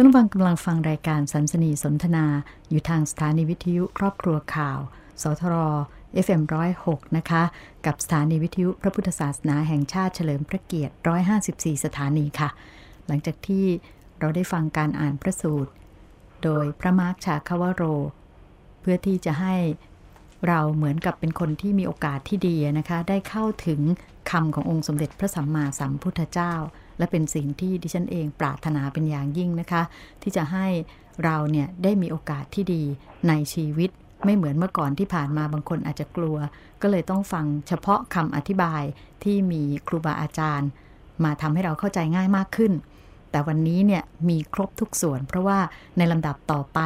ท่านผู้ฟังกำลังฟังรายการสันสนีสนทนาอยู่ทางสถานีวิทยุครอบครัวข่าว สทร FM106 นะคะ กับสถานีวิทยุพระพุทธศาสนาแห่งชาติเฉลิมพระเกียรติ 154 สถานีค่ะ หลังจากที่เราได้ฟังการอ่านพระสูตร โดยพระมาร์คชาคาวโร เพื่อที่จะให้เราเหมือนกับเป็นคนที่มีโอกาสที่ดีนะคะ ได้เข้าถึงคำขององค์สมเด็จพระสัมมาสัมพุทธเจ้า และเป็นสิ่งที่ดิฉันเองปรารถนาเป็นอย่างยิ่งนะคะ ที่จะให้เราเนี่ยได้มีโอกาสที่ดีในชีวิตไม่เหมือนเมื่อก่อนที่ผ่านมาบางคนอาจจะกลัว ก็เลยต้องฟังเฉพาะคำอธิบายที่มีครูบาอาจารย์ มาทำให้เราเข้าใจง่ายมากขึ้น แต่วันนี้เนี่ยมีครบทุกส่วน เพราะว่าในลำดับต่อไป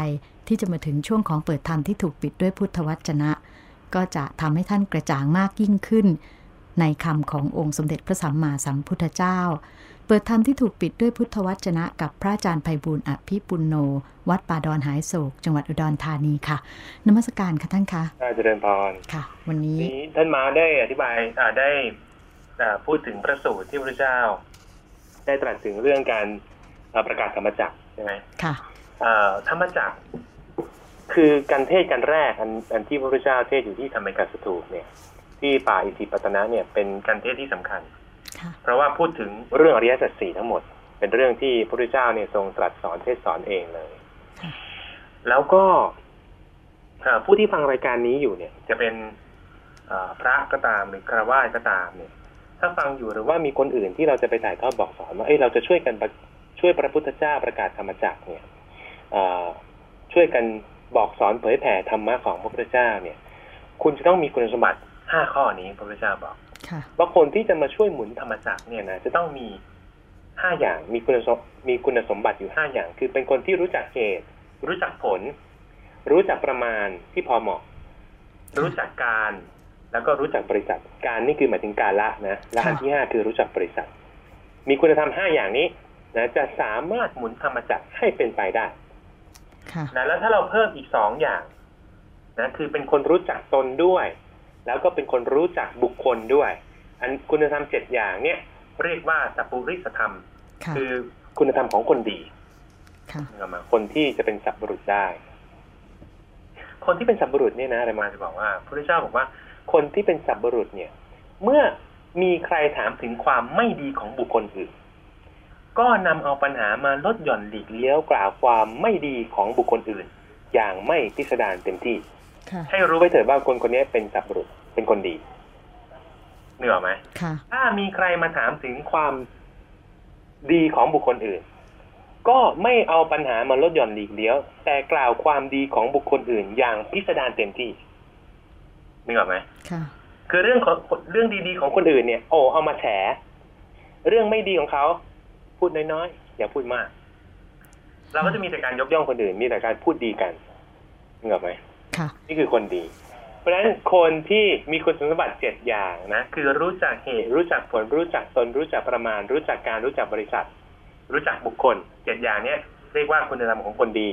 ที่จะมาถึงช่วงของเปิดธรรมที่ถูกปิดด้วยพุทธวจนะ ก็จะทำให้ท่านกระจ่างมากยิ่งขึ้น ในคำขององค์สมเด็จพระสัมมาสัมพุทธเจ้า เปิดธรรมที่ถูกปิดด้วยพุทธวจนะกับพระอาจารย์ไพบูลย์อภิปุณโน วัดป่าดอนหายโศก จังหวัดอุดรธานีค่ะนมัสการค่ะท่านคะอาจารย์พรค่ะ วันนี้นี้ท่านมาได้อธิบายอ่าได้อ่าพูดถึงพระสูตรที่พระเจ้า ได้ตรัสถึงเรื่องการอ่าประกาศธรรมจักรใช่ไหมค่ะอ่าธรรมจักรคือการเทศกันแรกอันอันที่พระพุทธเจ้าเทศอยู่ที่ธรรมกัสถูปเนี่ย ที่ป่าอิสิปตนะเนี่ยเป็นการเทศที่สำคัญค่ะ เพราะว่าพูดถึงเรื่องอริยสัจสี่ทั้งหมด เป็นเรื่องที่พระพุทธเจ้าเนี่ยทรงตรัสสอนเทศสอนเองเลยค่ะแล้วก็เอ่อผู้ที่ฟังรายการนี้อยู่เนี่ย จะเป็นเอ่อพระก็ตามหรือคารวะก็ตามเนี่ย ถ้าฟังอยู่หรือว่ามีคนอื่นที่เราจะไปถ่ายทอดบอกสอนว่าเอ้ยเราจะช่วยกันประช่วยพระพุทธเจ้าประกาศธรรมจักรเนี่ยเอ่อช่วยกันบอกสอนเผยแผ่ธรรมะของพระพุทธเจ้าเนี่ย คุณจะต้องมีคุณสมบัติห้าข้อนี้พระพุทธเจ้าบอกค่ะ ว่าคนที่จะมาช่วยหมุนธรรมจักรเนี่ยนะจะต้องมีห้าอย่างมีคุณสมมีคุณสมบัติอยู่ห้าอย่าง คือเป็นคนที่รู้จักเหตุ รู้จักผล รู้จักประมาณที่พอเหมาะ รู้จักการแล้วก็รู้จักบริษัท การนี่คือหมายถึงการละนะและอันค่ะที่ห้าคือรู้จักบริษัท มีคุณธรรมห้าอย่างนี้นะจะสามารถหมุนธรรมจักรให้เป็นไปได้ค่ะนะแล้วถ้าเราเพิ่มอีกสองอย่างนะคือเป็นคนรู้จักตนด้วย แล้วก็เป็นคนรู้จักบุคคลด้วย อันคุณธรรมเจ็ดอย่างเนี่ยเรียกว่าสัพพุริสธรรมค่ะคือคุณธรรมของคนดีค่ะนะครับมาคนที่จะเป็นสัพบุรุษได้ คนที่เป็นสัพบุรุษเนี่ยนะอะไรมาจะบอกว่าพระพุทธเจ้าบอกว่า คนที่เป็นสัพบุรุษเนี่ย เมื่อมีใครถามถึงความไม่ดีของบุคคลอื่น ก็นำเอาปัญหามาลดหย่อนหลีกเลี้ยวกล่าวความไม่ดีของบุคคลอื่น อย่างไม่พิสดารเต็มที่ค่ะ ให้รู้ไว้เถิดว่าคนคนนี้เป็นสัพบุรุษเป็นคนดีเหนืออกไหมค่ะถ้ามีใครมาถามถึงความดีของบุคคลอื่น ก็ไม่เอาปัญหามาลดหย่อนหลีกเลี้ยว แต่กล่าวความดีของบุคคลอื่น อย่างพิสดารเต็มที่นึกออกไหมค่ะคือเรื่องของเรื่องดีๆของคนอื่นเนี่ย โอ้เอามาแฉ เรื่องไม่ดีของเขา พูดน้อยๆอย่าพูดมาก เราก็จะมีแต่การยกย่องคนอื่น มีแต่การพูดดีกันนึกออกไหมค่ะ นี่คือคนดี เพราะฉะนั้นคนที่มีคุณสมบัติเจ็ดอย่างนะ คือรู้จักเหตุ รู้จักผล รู้จักตน รู้จักประมาณ รู้จักการรู้จักบริษัท รู้จักบุคคลเจ็ดอย่างเนี้ยเรียกว่าคุณธรรมของคนดี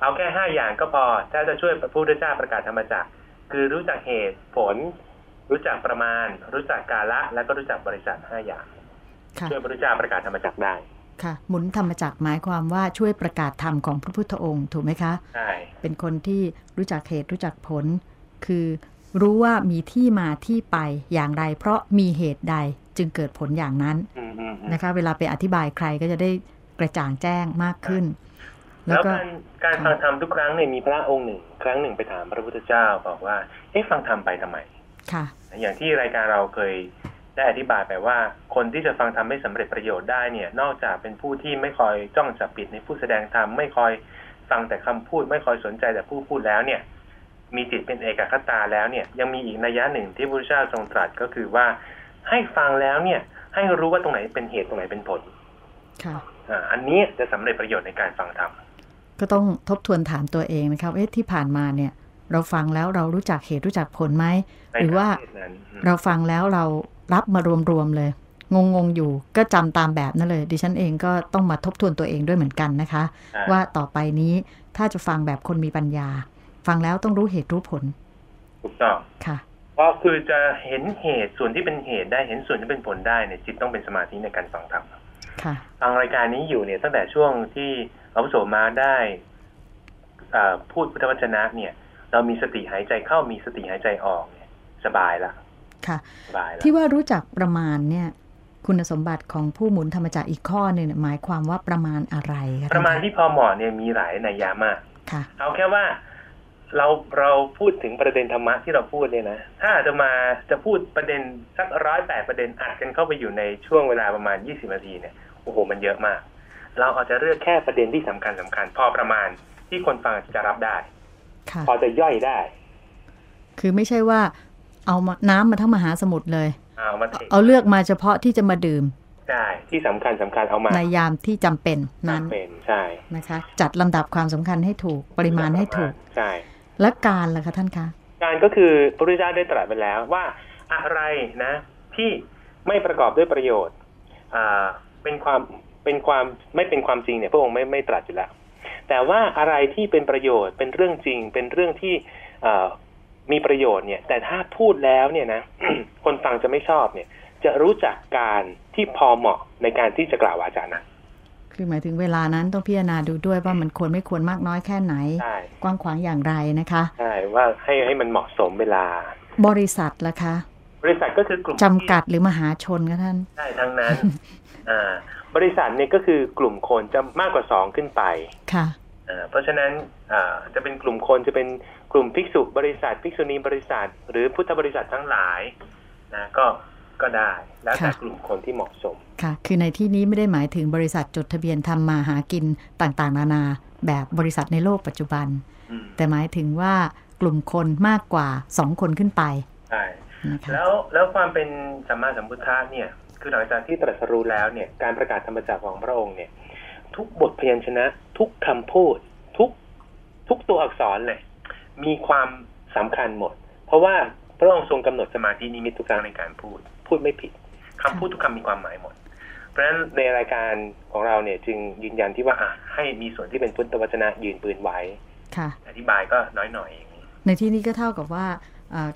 เอาแค่ห้าอย่างก็พอ ถ้าจะช่วยพระพุทธเจ้าประกาศธรรมจักรคือรู้จักเหตุผล รู้จักประมาณ รู้จักกาละ แล้วก็รู้จักบริษัทห้าอย่างค่ะช่วยพระพุทธเจ้าประกาศธรรมจักรได้ ค่ะ หมุนธรรมจักรหมายความว่าช่วยประกาศธรรมของพระพุทธองค์ถูกไหมคะใช่เป็นคนที่รู้จักเหตุรู้จักผล คือรู้ว่ามีที่มาที่ไปอย่างไร เพราะมีเหตุใดจึงเกิดผลอย่างนั้นอืมอืมอืมนะคะ เวลาไปอธิบายใครก็จะได้กระจ่างแจ้งมากขึ้น แล้แล้ววก็การการฟังธรรมทุกครั้งเนี่ยมีพระองค์หนึ่ง ครั้งหนึ่งไปถามพระพุทธเจ้าบอกว่าเอ๊ะฟังธรรมไปทำไมค่ะ อย่างที่รายการเราเคย ได้อธิบายไปว่า คนที่จะฟังธรรมให้สำเร็จประโยชน์ได้เนี่ย นอกจากเป็นผู้ที่ไม่คอยจ้องจับปิดในผู้แสดงธรรมไม่คอยฟังแต่คำพูด ไม่คอยสนใจแต่ผู้พูดแล้วเนี่ย มีจิตเป็นเอกคตาแล้วเนี่ย ยังมีอีกนัยยะหนึ่งที่พระพุทธเจ้าทรงตรัสก็คือว่า ให้ฟังแล้วเนี่ย ให้รู้ว่าตรงไหนเป็นเหตุตรงไหนเป็นผลค่ะอ่าอันนี้จะสำเร็จประโยชน์ในการฟังธรรมก็ต้องทบทวนถามตัวเองนะคะว่าเอ๊ะที่ผ่านมาเนี่ย เราฟังแล้วเรารู้จักเหตุรู้จักผลไหมในหรือว่าประเทศนั้นอืมเราฟังแล้วเรา รับมารวมๆเลย งงๆอยู่ก็จำตามแบบนั่นเลย ดิฉันเองก็ต้องมาทบทวนตัวเองด้วยเหมือนกันนะคะใช่ว่าต่อไปนี้ถ้าจะฟังแบบคนมีปัญญา ฟังแล้วต้องรู้เหตุรู้ผล ถูกต้องค่ะเพราะคือจะเห็นเหตุส่วนที่เป็นเหตุได้เห็นส่วนที่เป็นผลได้เนี่ยจิตต้องเป็นสมาธิในการฟังธรรมค่ะฟังรายการนี้อยู่เนี่ยตั้งแต่ช่วงที่อาวุโสมาได้อ่าพูดพุทธวจนะเนี่ย เรามีสติหายใจเข้ามีสติหายใจออกเนี่ยสบายละ ค่ะสบายละที่ว่ารู้จักประมาณเนี่ย คุณสมบัติของผู้หมุนธรรมจักรอีกข้อหนึ่งเนี่ยหมายความว่าประมาณอะไรคะประมาณท่นคที่พอเหมาะเนี่ยมีหลายนัยยะมากค่ะเอาแค่ว่าเราเราพูดถึงประเด็นธรรมะที่เราพูดเนี่ยนะ ถ้าอาจจะมาจะพูดประเด็นสักร้อยแปดประเด็นอัดกันเข้าไปอยู่ในช่วงเวลาประมาณยี่สิบนาทีเนี่ยโอ้โหมันเยอะมาก เราอาจจะเลือกแค่ประเด็นที่สำคัญสำคัญ พอประมาณที่คนฟังจะรับได้ค่ะพอจะย่อยได้ คือไม่ใช่ว่า เอามาน้ำมาทั้งมหาสมุทรเลยเอามาเทเอาเลือกมาเฉพาะที่จะมาดื่มได้ที่สำคัญสำคัญเอามาในยามที่จำเป็นนั้นจำเป็นใช่นะคะ จัดลำดับความสำคัญให้ถูกปริมาณให้ถูกใช่และการล่ะคะท่านคะการก็คือพระพุทธเจ้าได้ตรัสไปแล้วว่าอะไรนะ ที่ไม่ประกอบด้วยประโยชน์อ่าเป็นความเป็นความไม่เป็นความจริงเนี่ยพระองค์ไม่ไม่ตรัสอยู่แล้วแต่ว่าอะไรที่เป็นประโยชน์เป็นเรื่องจริง เป็นเรื่องที่เอ่อ มีประโยชน์เนี่ย แต่ถ้าพูดแล้วเนี่ยนะคนฟังจะไม่ชอบเนี่ย จะรู้จักการที่พอเหมาะในการที่จะกล่าววาจานั้นคือหมายถึงเวลานั้นต้องพิจารณาดูด้วยว่ามันควรไม่ควรมากน้อยแค่ไหนใช่กว้างขวางอย่างไรนะคะใช่ว่าให้ให้มันเหมาะสมเวลา บริษัทล่ะคะ บริษัทก็คือกลุ่มจำกัดหรือมหาชนคะท่านใช่ทั้งนั้นอ่าบริษัทเนี่ยก็คือกลุ่มคนจะมากกว่าสองขึ้นไปค่ะอ่าเพราะฉะนั้นอ่าจะเป็นกลุ่มคนจะเป็น กลุ่มภิกษุบริษัท ภิกษุณีบริษัท หรือพุทธบริษัททั้งหลายนะก็ก็ได้แล้วแต่ค่ะกลุ่มคนที่เหมาะสมค่ะ คือในที่นี้ไม่ได้หมายถึงบริษัทจดทะเบียนทำมาหากินต่างๆ นานา แบบบริษัทในโลกปัจจุบันอืมแต่หมายถึงว่ากลุ่มคนมากกว่าสองคนขึ้นไปใช่นะคะแล้วแล้วความเป็นสัมมาสัมพุทธะเนี่ย คือหลังจากที่ตรัสรู้แล้วเนี่ยการประกาศธรรมจักรของพระองค์เนี่ย ทุกบทพยัญชนะ ทุกคำพูด ทุกทุกตัวอักษรเลย มีความสำคัญหมด เพราะว่าพระองค์ทรงกำหนดสมาธินิมิตทุกครั้งในการพูด พูดไม่ผิดคำพูดทุกคำมีความหมายหมด เพราะฉะนั้นในรายการของเราเนี่ยจึงยืนยันที่ว่าอะให้มีส่วนที่เป็นพุทธวจนะยืนปืนไว้ค่ะ อธิบายก็น้อยหน่อยอย่างนี้ในที่นี้ก็เท่ากับว่าเอ่อ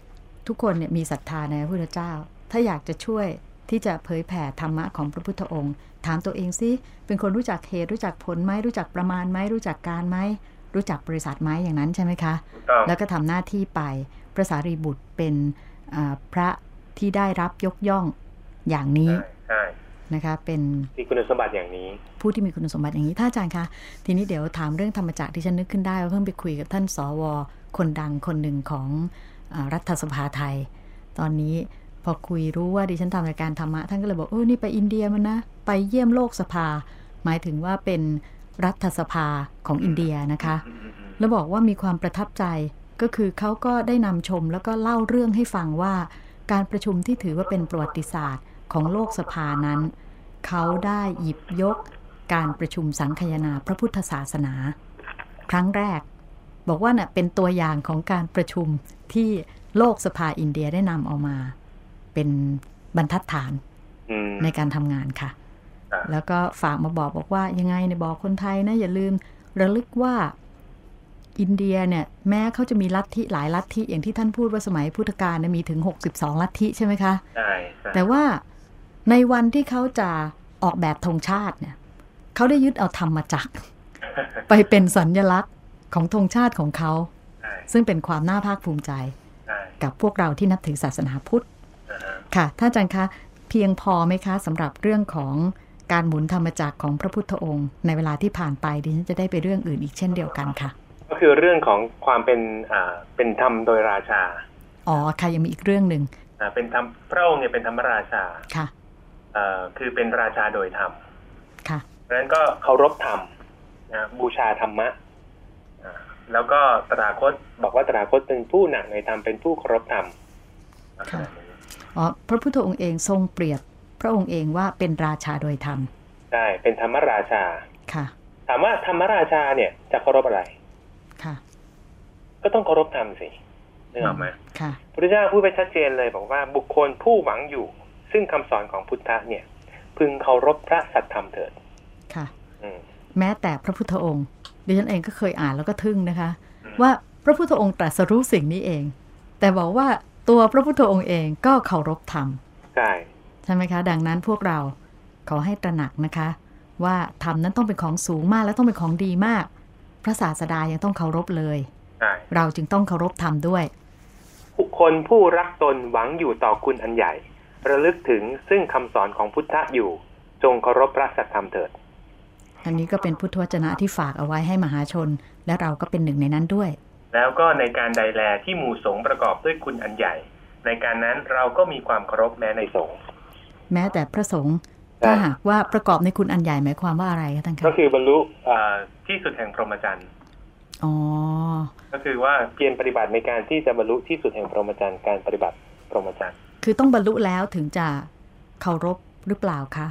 ทุกคนเนี่ยมีศรัทธาในพระพุทธเจ้า ถ้าอยากจะช่วยที่จะเผยแผ่ธรรมะของพระพุทธองค์ ถามตัวเองสิเป็นคนรู้จักเหตุรู้จักผลไหมรู้จักประมาณไหมรู้จักการไหม รู้จักบริษัทไหมอย่างนั้นใช่ไหมคะถูกต้องแล้วก็ทำหน้าที่ไปพระสารีบุตรเป็นอ่าพระที่ได้รับยกย่องอย่างนี้ใช่ใช่นะคะเป็นมีคุณสมบัติอย่างนี้ ผู้ที่มีคุณสมบัติอย่างนี้ถ้าอาจารย์คะทีนี้เดี๋ยวถามเรื่องธรรมจักรที่ฉันนึกขึ้นได้ว่าเพิ่งไปคุยกับท่านสวคนดังคนหนึ่งของอารัฐสภาไทย ตอนนี้พอคุยรู้ว่าดิฉันทำรายการธรรมะท่านก็เลยบอกเออนี่ไปอินเดียมันนะ ไปเยี่ยมโลกสภา หมายถึงว่าเป็น รัฐสภาของอินเดียนะคะอืมอืมอืมแล้วบอกว่ามีความประทับใจก็คือเขาก็ได้นำชมแล้วก็เล่าเรื่องให้ฟังว่า การประชุมที่ถือว่าเป็นประวัติศาสตร์ของโลกสภานั้น เขาได้หยิบยกการประชุมสังคายนาพระพุทธศาสนา ครั้งแรก บอกว่าเน่ะเป็นตัวอย่างของการประชุมที่โลกสภาอินเดียได้นำเอามา เป็นบรรทัดฐานอืมในการทำงานค่ะอ่า แล้วก็ฝากมาบอกบอกว่ายังไงเนี่ยบอกคนไทยนะอย่าลืมระลึกว่าอินเดียเนี่ยแม้เขาจะมีลัทธิหลายลัทธิอย่างที่ท่านพูดว่าสมัยพุทธกาลเนี่ยมีถึง 62 ลัทธิใช่ไหมคะใช่ใช่แต่ว่าในวันที่เขาจะออกแบบธงชาติเนี่ยเขาได้ยึดเอาธรรมจักร ไปเป็นสัญญลักษณ์ของธงชาติของเขาใช่ซึ่งเป็นความน่าภาคภูมิใจใช่กับพวกเราที่นับถือศาสนาพุทธอ่าฮะค่ะท่านอาจารย์คะ เพียงพอไหมคะสำหรับเรื่องของ การหมุนธรรมจักรของพระพุทธองค์ ในเวลาที่ผ่านไปดิฉันจะได้ไปเรื่องอื่นอีกเช่นเดียวกันค่ะ ก็คือเรื่องของความเป็นอ่าเป็นธรรมโดยราชาอ๋อค่ะยังมีอีกเรื่องหนึ่งอ่าเป็นธรรมพระองค์เนี่ยเป็นธรรมราชาค่ะเอ่อคือเป็นราชาโดยธรรมค่ะเพราะฉะนั้นก็เคารพธรรมนะบูชาธรรมะอ่าแล้วก็ตถาคตบอกว่าตถาคตเป็นผู้หนักในธรรมเป็นผู้เคารพธรรมลักษณะนี้อ๋อพระพุทธองค์เองทรงเปรียบ พระองค์เองว่าเป็นราชาโดยธรรมใช่เป็นธรรมราชาค่ะ ถามว่าธรรมราชาเนี่ยจะเคารพอะไรค่ะ ก็ต้องเคารพธรรมสินึกออกไหมค่ะพระพุทธเจ้าพูดไปชัดเจนเลยบอกว่าบุคคลผู้หวังอยู่ ซึ่งคำสอนของพุทธะเนี่ย พึงเคารพพระสัตธรรมเถิดค่ะอืมแม้แต่พระพุทธองค์ดิฉันเองก็เคยอ่านแล้วก็ทึ่งนะคะอืมว่าพระพุทธองค์ตรัสรู้สิ่งนี้เอง แต่บอกว่าตัวพระพุทธองค์เองก็เคารพธรรมใช่ใช่ไหมคะ ดังนั้นพวกเราขอให้ตระหนักนะคะ ว่าธรรมนั้นต้องเป็นของสูงมากและต้องเป็นของดีมาก พระศาสดายังต้องเคารพเลยใช่เราจึงต้องเคารพธรรมด้วยบุคคลผู้รักตนหวังอยู่ต่อคุณอันใหญ่ ระลึกถึงซึ่งคำสอนของพุทธะอยู่ จงเคารพพระสัทธรรมเถิด อันนี้ก็เป็นพุทธวจนะที่ฝากเอาไว้ให้มหาชน และเราก็เป็นหนึ่งในนั้นด้วย แล้วก็ในการใดแลที่หมู่สงฆ์ประกอบด้วยคุณอันใหญ่ ในการนั้นเราก็มีความเคารพแม้ในสงฆ์ แม้แต่พระสงฆ์ใช่ถ้าหากว่าประกอบในคุณอันใหญ่หมายความว่าอะไรคะท่านคะก็คือบรรลุอ่าที่สุดแห่งพรหมจรรย์อ๋อก็คือว่าเพียรปฏิบัติในการที่จะบรรลุที่สุดแห่งพรหมจรรย์การปฏิบัติพรหมจรรย์คือต้องบรรลุแล้วถึงจะเคารพหรือเปล่าคะ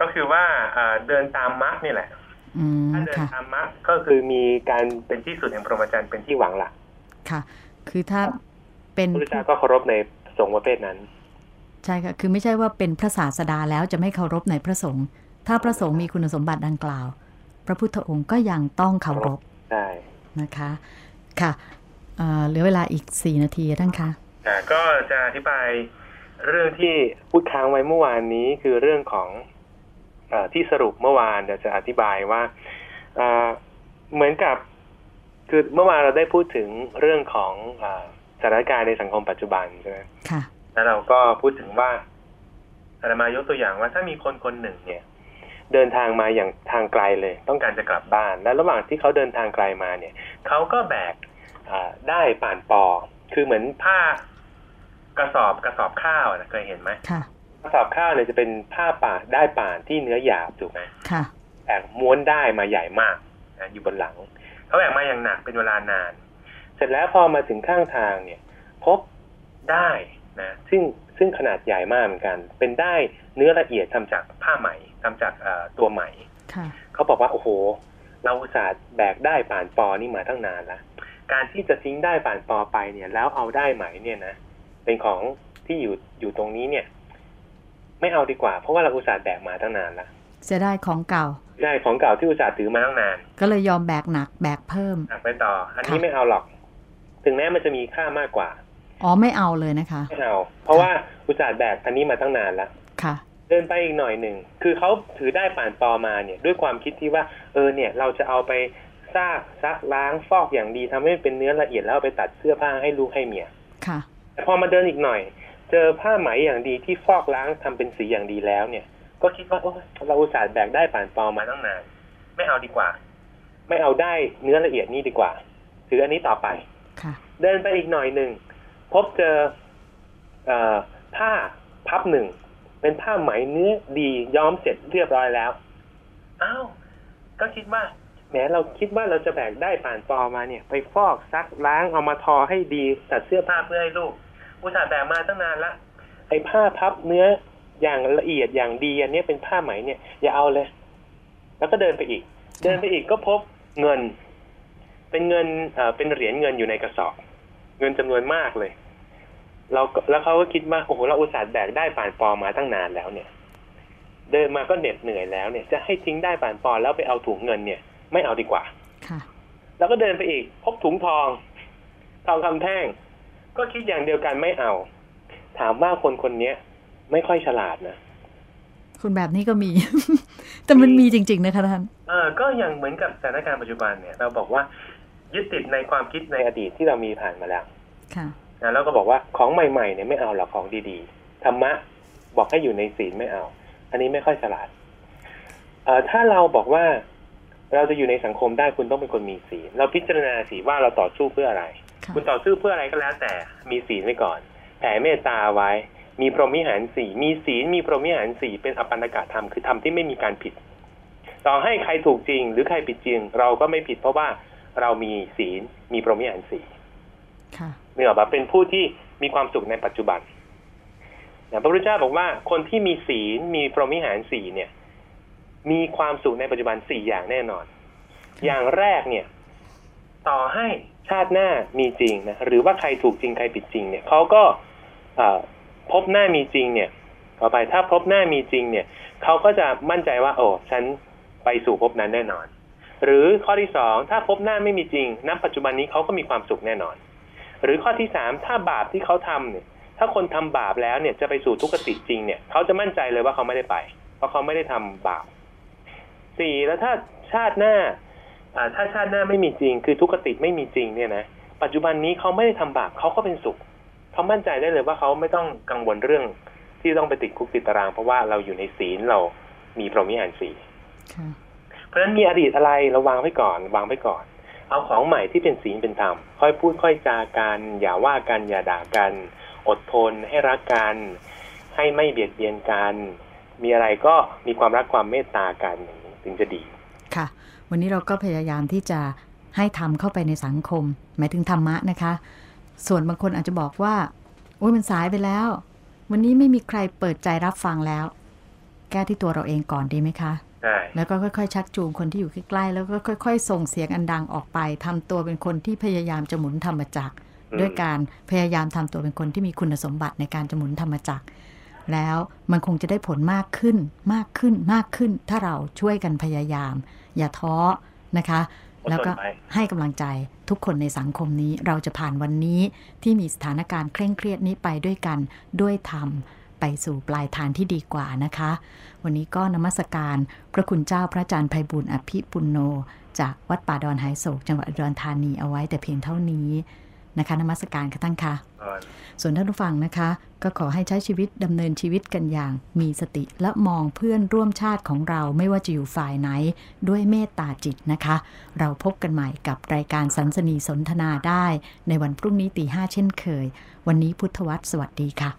ก็คือว่าอ่าเดินตามมรรคนี่แหละอืมถ้าเดินค่ะตามมรรคก็คือมีการเป็นที่สุดแห่งพรหมจรรย์เป็นที่หวังหลักค่ะ คือถ้าเป็นพระพุทธเจ้าก็เคารพในสงฆ์ประเภทนั้น ใช่ค่ะคือไม่ใช่ว่าเป็นพระศาสดาแล้วจะไม่เคารพในพระสงฆ์ถ้าพระสงฆ์มีคุณสมบัติดังกล่าว พระพุทธองค์ก็ยังต้องเคารพใช่นะคะค่ะเอ่อเหลือเวลาอีกสี่นาทีท่านคะอ่าก็จะอธิบายเรื่องที่พูดค้างไว้เมื่อวานนี้คือเรื่องของเออที่สรุปเมื่อวานเดี๋ยวจะอธิบายว่าเอ่อเหมือนกับคือเมื่อวานเราได้พูดถึงเรื่องของอาสถานการณ์ในสังคมปัจจุบันใช่ไหมค่ะ แล้วเราก็พูดถึงว่าอาตมายกตัวอย่างว่าถ้ามีคนคนหนึ่งเนี่ย เดินทางมาอย่างทางไกลเลย ต้องการจะกลับบ้าน แล้วระหว่างที่เขาเดินทางไกลมาเนี่ยเขาก็แบกอ่าได้ป่านปอ คือเหมือนผ้ากระสอบกระสอบข้าวนะเคยเห็นไหมค่ะกระสอบข้าวเนี่ยจะเป็นผ้าป่าได้ป่านที่เนื้อหยาบถูกไหมค่ะแบกม้วนได้มาใหญ่มากนะอยู่บนหลังเขาแบกมาอย่างหนักเป็นเวลานาน เสร็จแล้วพอมาถึงข้างทางเนี่ย พบได้ นะซึ่งซึ่งขนาดใหญ่มากเหมือนกัน เป็นได้เนื้อละเอียดทำจากผ้าไหมทำจากเอ่อตัวไหมค่ะเขาบอกว่าโอ้โห เราอุตส่าห์แบกได้ป่านปอนี่มาตั้งนานแล้วการที่จะทิ้งได้ป่านปอไปเนี่ย แล้วเอาได้ไหมเนี่ยนะเป็นของที่อยู่อยู่ตรงนี้เนี่ย ไม่เอาดีกว่า เพราะว่าเราอุตส่าห์แบกมาตั้งนานแล้วเสียดายของเก่าใช่ของเก่าที่อุตส่าห์ถือมาตั้งนาน ก็เลยยอมแบกหนักแบกเพิ่มอะไปต่อ อันนี้ค่ะไม่เอาหรอก ถึงแม้มันจะมีค่ามากกว่า อ๋อไม่เอาเลยนะคะไม่เอาเพราะว่าอุตส่าห์แบกอันนี้มาตั้งนานแล้วค่ะ เดินไปอีกหน่อยหนึ่งคือเขาถือได้ป่านปอมาเนี่ย ด้วยความคิดที่ว่าเออเนี่ยเราจะเอาไปซากซักล้างฟอกอย่างดีทำให้เป็นเนื้อละเอียดแล้วเอาไปตัดเสื้อผ้าให้ลูกให้เมียค่ะ แต่พอมาเดินอีกหน่อย เจอผ้าไหมอย่างดีที่ฟอกล้างทำเป็นสีอย่างดีแล้วเนี่ย ก็คิดว่าโอ้ยเราอุตส่าห์แบกได้ป่านปอมาตั้งนานไม่เอาดีกว่า ไม่เอาได้เนื้อละเอียดนี่ดีกว่า ถืออันนี้ต่อไปค่ะ เดินไปอีกหน่อยหนึ่ง พบเจอผ้าพับหนึ่ง เป็นผ้าไหมเนื้อดีย้อมเสร็จเรียบร้อยแล้วอ้าวก็คิดว่าแหมเราคิดว่าเราจะแบกได้ผ่านปอมาเนี่ย ไปฟอกซักล้างเอามาทอให้ดีตัดเสื้อผ้าเพื่อให้ลูก อุตส่าห์แบกมาตั้งนานละไอ้ผ้าพับเนื้ออย่างละเอียดอย่างดีอันนี้เป็นผ้าไหมเนี่ย อย่าเอาเลย แล้วก็เดินไปอีก เดินไปอีกก็พบเงิน เป็นเงินเอ่อเป็นเหรียญเงินอยู่ในกระสอบ เงินจำนวนมากเลย เราก็แล้วเขาก็คิดว่าโอ้โหเราอุตส่าห์แบกได้ป่านปอมาตั้งนานแล้วเนี่ย เดินมาก็เหน็ดเหนื่อยแล้วเนี่ย จะให้ทิ้งได้ป่านปอแล้วไปเอาถุงเงินเนี่ย ไม่เอาดีกว่าค่ะแล้วก็เดินไปอีกพบถุงทอง ทองคำแท่ง ก็คิดอย่างเดียวกันไม่เอา ถามว่าคนคนเนี้ยไม่ค่อยฉลาดนะคุณแบบนี้ก็มี แต่มันมีจริง ๆ นะคะท่านเออก็อย่างเหมือนกับสถานการณ์ปัจจุบันเนี่ย เราบอกว่ายึดติดในความคิดในอดีตที่เรามีผ่านมาแล้ว ค่ะ นะแล้วก็บอกว่าของใหม่ๆเนี่ยไม่เอาหรอกของดีๆธรรมะบอกให้อยู่ในศีลไม่เอา อันนี้ไม่ค่อยฉลาดเอ่อถ้าเราบอกว่าเราจะอยู่ในสังคมได้คุณต้องเป็นคนมีศีลเราพิจารณาสีว่าเราต่อสู้เพื่ออะไรค่ะคุณต่อสู้เพื่ออะไรก็แล้วแต่มีศีลไว้ก่อน แผ่เมตตาไว้ มีพรหมิหารสี่มีศีลมีพรหมิหารสี่เป็นอปันนกะธรรมคือธรรมที่ไม่มีการผิด ต่อให้ใครถูกจริง หรือใครผิดจริง เราก็ไม่ผิดเพราะว่าเรามีศีลมีพรหมิหารสี่ค่ะเนื่อแบบเป็นผู้ที่มีความสุขในปัจจุบันนะพระพุทธเจ้าบอกว่าคนที่มีศีลมีพรหมิหารสี่เนี่ย มีความสุขในปัจจุบันสี่อย่างแน่นอน อย่างแรกเนี่ย ต่อให้ชาติหน้ามีจริงนะหรือว่าใครถูกจริงใครผิดจริงเนี่ยเขาก็พบหน้ามีจริงเนี่ยต่อไปถ้าพบหน้ามีจริงเนี่ยเขาก็จะมั่นใจว่า โอ้ฉันไปสู่ภพนั้นแน่นอน หรือข้อที่สองถ้าพบหน้าไม่มีจริงณปัจจุบันนี้เขาก็มีความสุขแน่นอน หรือข้อที่สามถ้าบาปที่เขาทำเนี่ย ถ้าคนทำบาปแล้วเนี่ยจะไปสู่ทุกขติจริงเนี่ยเขาจะมั่นใจเลยว่าเขาไม่ได้ไป เพราะเขาไม่ได้ทำบาปสี่แล้วถ้าชาติหน้าอ่าถ้าชาติหน้าไม่มีจริง คือทุกขติไม่มีจริงเนี่ยนะปัจจุบันนี้เขาไม่ได้ทำบาปเขาก็เป็นสุขเขามั่นใจได้เลยว่าเขาไม่ต้องกังวลเรื่องที่ต้องไปติดคุกติดตาราง เพราะว่าเราอยู่ในศีลเรามีพรหมิหารสี่ค่ะเพราะฉะนั้นมีอดีตอะไรเราวางไว้ก่อน วางไว้ก่อน เอาของใหม่ที่เป็นศีลเป็นธรรม ค่อยพูดค่อยจากัน อย่าว่ากันอย่าด่ากัน อดทนให้รักกัน ให้ไม่เบียดเบียนกัน มีอะไรก็มีความรักความเมตตากันอย่างนี้ถึงจะดีค่ะ วันนี้เราก็พยายามที่จะให้ทำเข้าไปในสังคม หมายถึงธรรมะนะคะ ส่วนบางคนอาจจะบอกว่าโอ้ยมันสายไปแล้ว วันนี้ไม่มีใครเปิดใจรับฟังแล้ว แก้ที่ตัวเราเองก่อนดีไหมคะ แล้วก็ค่อยๆ ชักจูงคนที่อยู่ใกล้ๆ แล้วก็ค่อย ๆ ส่งเสียงอันดังออกไปทำตัวเป็นคนที่พยายามจะหมุนธรรมจักรอืมด้วยการพยายามทำตัวเป็นคนที่มีคุณสมบัติในการจะหมุนธรรมจักรแล้วมันคงจะได้ผลมากขึ้นมากขึ้นมากขึ้น ถ้าเราช่วยกันพยายาม อย่าท้อนะคะอดแล้วทนก็ไปให้กำลังใจทุกคนในสังคมนี้เราจะผ่านวันนี้ที่มีสถานการณ์เคร่งเครียดนี้ไปด้วยกันด้วยธรรม ไปสู่ปลายทางที่ดีกว่านะคะ วันนี้ก็นมัสการพระคุณเจ้าพระอาจารย์ไพบุญอภิปุณโน จากวัดป่าดอนหายโศกจังหวัดอุดรธานีเอาไว้แต่เพียงเท่านี้นะคะนมัสการค่ะท่านค่ะก่อนส่วนท่านผู้ฟังนะคะ ก็ขอให้ใช้ชีวิตดำเนินชีวิตกันอย่าง มีสติและมองเพื่อนร่วมชาติของเราไม่ว่าจะอยู่ฝ่ายไหน ด้วยเมตตาจิตนะคะ เราพบกันใหม่กับรายการสันสนีสนทนาได้ ในวันพรุ่งนี้ตีห้าเช่นเคย วันนี้พุทธวัตรสวัสดีค่ะ